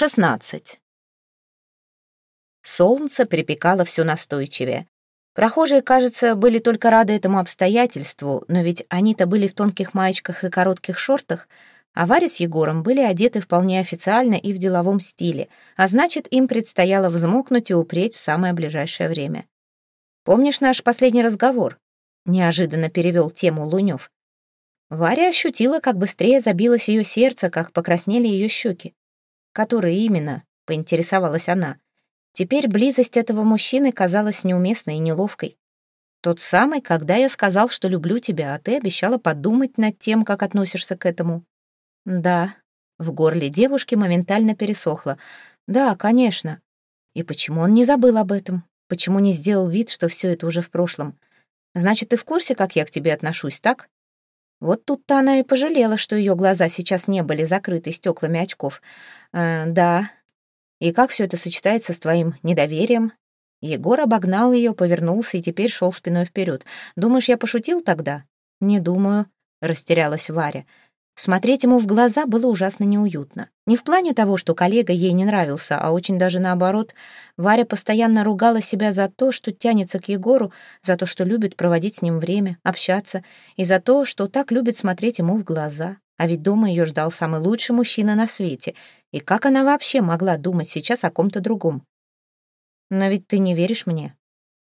16. Солнце припекало все настойчивее. Прохожие, кажется, были только рады этому обстоятельству, но ведь они-то были в тонких маечках и коротких шортах, а Варя с Егором были одеты вполне официально и в деловом стиле, а значит, им предстояло взмокнуть и упреть в самое ближайшее время. «Помнишь наш последний разговор?» — неожиданно перевел тему Лунев. Варя ощутила, как быстрее забилось ее сердце, как покраснели ее щеки. «Который именно?» — поинтересовалась она. Теперь близость этого мужчины казалась неуместной и неловкой. Тот самый, когда я сказал, что люблю тебя, а ты обещала подумать над тем, как относишься к этому. Да, в горле девушки моментально пересохло. Да, конечно. И почему он не забыл об этом? Почему не сделал вид, что все это уже в прошлом? Значит, ты в курсе, как я к тебе отношусь, так? Вот тут-то она и пожалела, что ее глаза сейчас не были закрыты стеклами очков. Э, да. И как все это сочетается с твоим недоверием? Егор обогнал ее, повернулся и теперь шел спиной вперед. Думаешь, я пошутил тогда? Не думаю, растерялась Варя. Смотреть ему в глаза было ужасно неуютно. Не в плане того, что коллега ей не нравился, а очень даже наоборот. Варя постоянно ругала себя за то, что тянется к Егору, за то, что любит проводить с ним время, общаться, и за то, что так любит смотреть ему в глаза. А ведь дома ее ждал самый лучший мужчина на свете. И как она вообще могла думать сейчас о ком-то другом? «Но ведь ты не веришь мне?»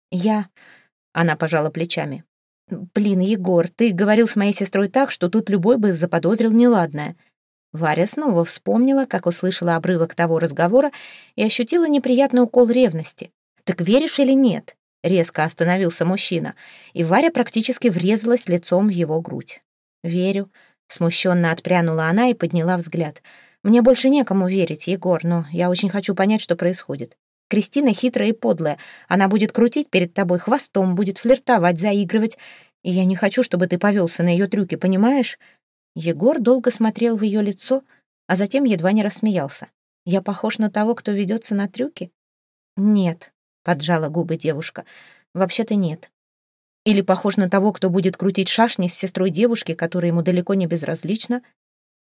«Я...» — она пожала плечами. «Блин, Егор, ты говорил с моей сестрой так, что тут любой бы заподозрил неладное». Варя снова вспомнила, как услышала обрывок того разговора и ощутила неприятный укол ревности. «Так веришь или нет?» — резко остановился мужчина, и Варя практически врезалась лицом в его грудь. «Верю», — смущенно отпрянула она и подняла взгляд. «Мне больше некому верить, Егор, но я очень хочу понять, что происходит. Кристина хитрая и подлая. Она будет крутить перед тобой хвостом, будет флиртовать, заигрывать. И я не хочу, чтобы ты повелся на ее трюки, понимаешь?» Егор долго смотрел в ее лицо, а затем едва не рассмеялся. «Я похож на того, кто ведется на трюки?» «Нет», — поджала губы девушка. «Вообще-то нет. Или похож на того, кто будет крутить шашни с сестрой девушки, которая ему далеко не безразлична?»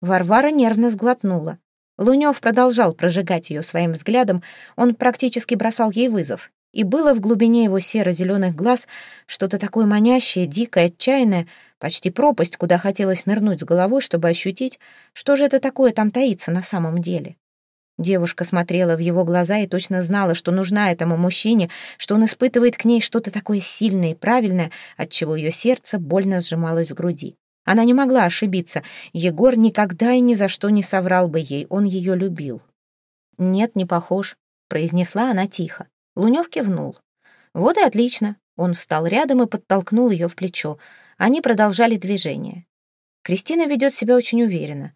Варвара нервно сглотнула. Лунёв продолжал прожигать ее своим взглядом, он практически бросал ей вызов. И было в глубине его серо-зеленых глаз что-то такое манящее, дикое, отчаянное, почти пропасть, куда хотелось нырнуть с головой, чтобы ощутить, что же это такое там таится на самом деле. Девушка смотрела в его глаза и точно знала, что нужна этому мужчине, что он испытывает к ней что-то такое сильное и правильное, от чего ее сердце больно сжималось в груди. Она не могла ошибиться. Егор никогда и ни за что не соврал бы ей, он ее любил. «Нет, не похож», — произнесла она тихо. Лунёв кивнул. «Вот и отлично». Он встал рядом и подтолкнул ее в плечо. Они продолжали движение. Кристина ведет себя очень уверенно.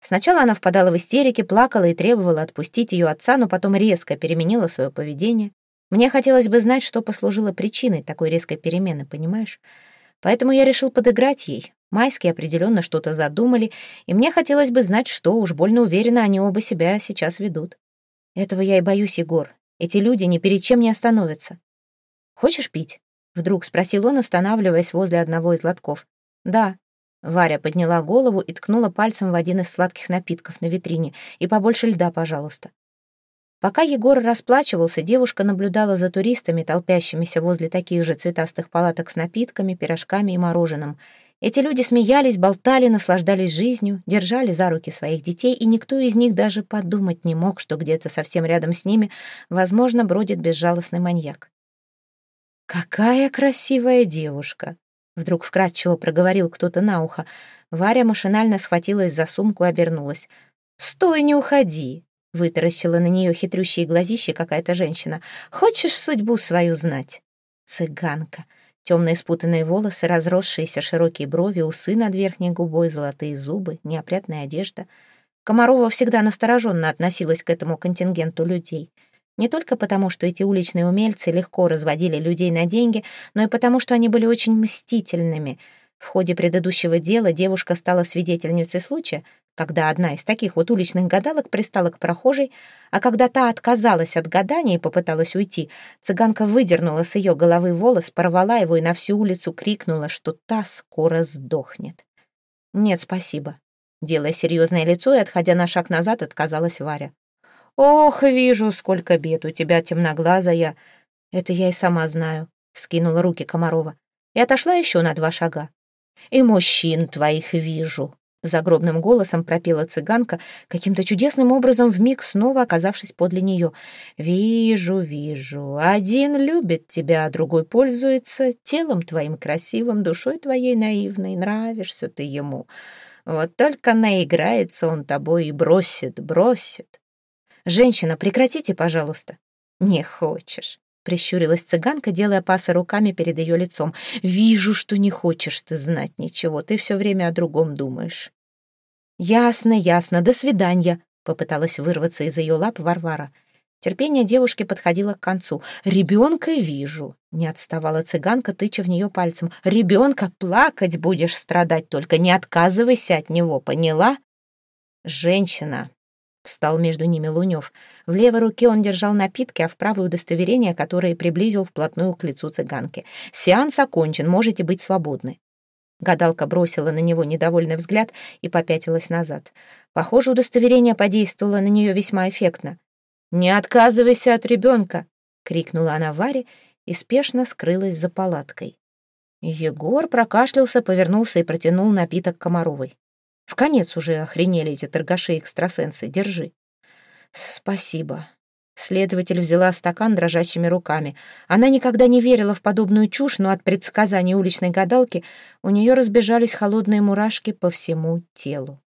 Сначала она впадала в истерики, плакала и требовала отпустить ее отца, но потом резко переменила свое поведение. Мне хотелось бы знать, что послужило причиной такой резкой перемены, понимаешь? Поэтому я решил подыграть ей. Майские определенно что-то задумали, и мне хотелось бы знать, что, уж больно уверенно они оба себя сейчас ведут. Этого я и боюсь, Егор. Эти люди ни перед чем не остановятся. «Хочешь пить?» — вдруг спросил он, останавливаясь возле одного из лотков. «Да». Варя подняла голову и ткнула пальцем в один из сладких напитков на витрине. «И побольше льда, пожалуйста». Пока Егор расплачивался, девушка наблюдала за туристами, толпящимися возле таких же цветастых палаток с напитками, пирожками и мороженым. Эти люди смеялись, болтали, наслаждались жизнью, держали за руки своих детей, и никто из них даже подумать не мог, что где-то совсем рядом с ними, возможно, бродит безжалостный маньяк. «Какая красивая девушка!» — вдруг вкратчиво проговорил кто-то на ухо. Варя машинально схватилась за сумку и обернулась. «Стой, не уходи!» Вытаращила на нее хитрющие глазищи какая-то женщина. «Хочешь судьбу свою знать?» Цыганка. Темные спутанные волосы, разросшиеся широкие брови, усы над верхней губой, золотые зубы, неопрятная одежда. Комарова всегда настороженно относилась к этому контингенту людей. Не только потому, что эти уличные умельцы легко разводили людей на деньги, но и потому, что они были очень мстительными. В ходе предыдущего дела девушка стала свидетельницей случая, когда одна из таких вот уличных гадалок пристала к прохожей, а когда та отказалась от гадания и попыталась уйти, цыганка выдернула с ее головы волос, порвала его и на всю улицу крикнула, что та скоро сдохнет. «Нет, спасибо», — делая серьезное лицо и отходя на шаг назад, отказалась Варя. «Ох, вижу, сколько бед у тебя, темноглазая!» «Это я и сама знаю», — вскинула руки Комарова и отошла еще на два шага. «И мужчин твоих вижу», — загробным голосом пропела цыганка, каким-то чудесным образом вмиг снова оказавшись подле нее. «Вижу, вижу. Один любит тебя, а другой пользуется телом твоим красивым, душой твоей наивной. Нравишься ты ему. Вот только наиграется он тобой и бросит, бросит. «Женщина, прекратите, пожалуйста». «Не хочешь», — прищурилась цыганка, делая пасы руками перед ее лицом. «Вижу, что не хочешь ты знать ничего, ты все время о другом думаешь». «Ясно, ясно, до свидания», — попыталась вырваться из ее лап Варвара. Терпение девушки подходило к концу. «Ребенка вижу», — не отставала цыганка, тыча в нее пальцем. «Ребенка плакать будешь страдать, только не отказывайся от него, поняла?» «Женщина», Встал между ними Лунев. В левой руке он держал напитки, а в правое удостоверение, которое приблизил вплотную к лицу цыганки. «Сеанс окончен, можете быть свободны». Гадалка бросила на него недовольный взгляд и попятилась назад. Похоже, удостоверение подействовало на нее весьма эффектно. «Не отказывайся от ребенка!» — крикнула она Варе и спешно скрылась за палаткой. Егор прокашлялся, повернулся и протянул напиток Комаровой. В конец уже охренели эти торгаши-экстрасенсы. Держи. Спасибо. Следователь взяла стакан дрожащими руками. Она никогда не верила в подобную чушь, но от предсказаний уличной гадалки у нее разбежались холодные мурашки по всему телу.